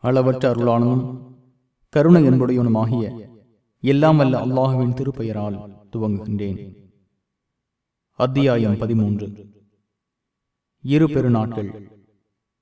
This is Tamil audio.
அளவற்ற அருளானவன் கருணை என்புடையவனுமாகிய எல்லாம் அல்ல அல்லாஹுவின் திருப்பெயரால் துவங்குகின்றேன். அத்தியாயம் பதிமூன்று. இரு பெருநாட்கள்.